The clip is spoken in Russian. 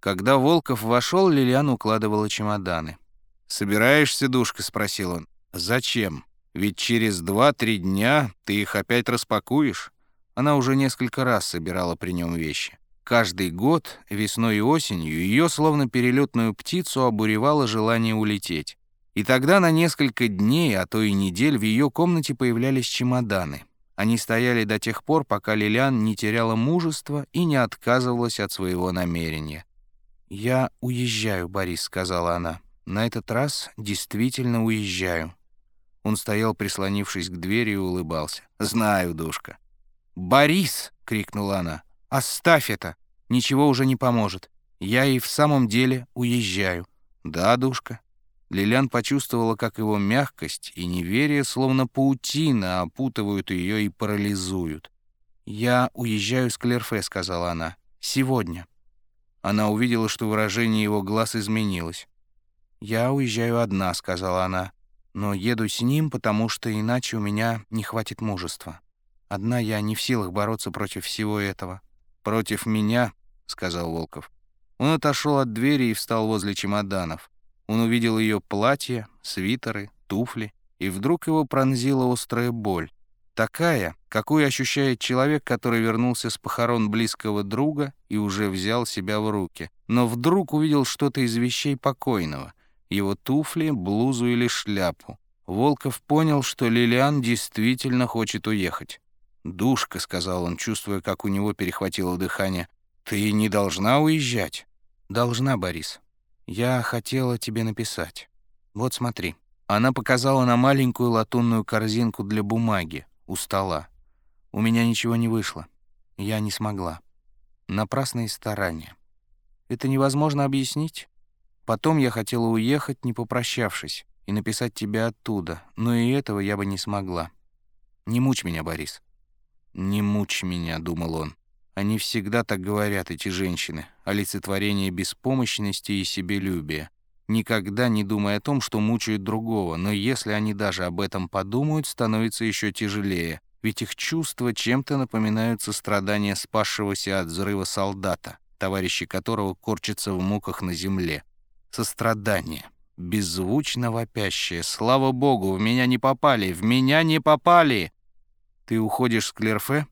Когда Волков вошел, Лилиан укладывала чемоданы. «Собираешься, душка?» — спросил он. «Зачем? Ведь через два-три дня ты их опять распакуешь». Она уже несколько раз собирала при нем вещи. Каждый год, весной и осенью, ее, словно перелетную птицу, обуревало желание улететь. И тогда на несколько дней, а то и недель, в ее комнате появлялись чемоданы. Они стояли до тех пор, пока Лилиан не теряла мужества и не отказывалась от своего намерения. «Я уезжаю, Борис», — сказала она. «На этот раз действительно уезжаю». Он стоял, прислонившись к двери, и улыбался. «Знаю, душка». «Борис!» — крикнула она. «Оставь это! Ничего уже не поможет. Я и в самом деле уезжаю». «Да, душка». Лилиан почувствовала, как его мягкость и неверие, словно паутина, опутывают ее и парализуют. «Я уезжаю с Клерфе», — сказала она. «Сегодня». Она увидела, что выражение его глаз изменилось. «Я уезжаю одна», — сказала она. «Но еду с ним, потому что иначе у меня не хватит мужества. Одна я не в силах бороться против всего этого». «Против меня», — сказал Волков. Он отошел от двери и встал возле чемоданов. Он увидел ее платье, свитеры, туфли, и вдруг его пронзила острая боль. Такая, какую ощущает человек, который вернулся с похорон близкого друга и уже взял себя в руки, но вдруг увидел что-то из вещей покойного, его туфли, блузу или шляпу. Волков понял, что Лилиан действительно хочет уехать. «Душка», — сказал он, чувствуя, как у него перехватило дыхание, — «ты не должна уезжать». «Должна, Борис. Я хотела тебе написать. Вот смотри». Она показала на маленькую латунную корзинку для бумаги у стола. У меня ничего не вышло. Я не смогла. Напрасные старания. Это невозможно объяснить. Потом я хотела уехать, не попрощавшись, и написать тебе оттуда, но и этого я бы не смогла. Не мучь меня, Борис. «Не мучь меня», — думал он. Они всегда так говорят, эти женщины, олицетворение беспомощности и себелюбия. Никогда не думая о том, что мучают другого, но если они даже об этом подумают, становится еще тяжелее, ведь их чувства чем-то напоминают сострадание спасшегося от взрыва солдата, товарищи которого корчатся в муках на земле. Сострадание. Беззвучно вопящее. «Слава богу, в меня не попали! В меня не попали!» «Ты уходишь с Клерфе?»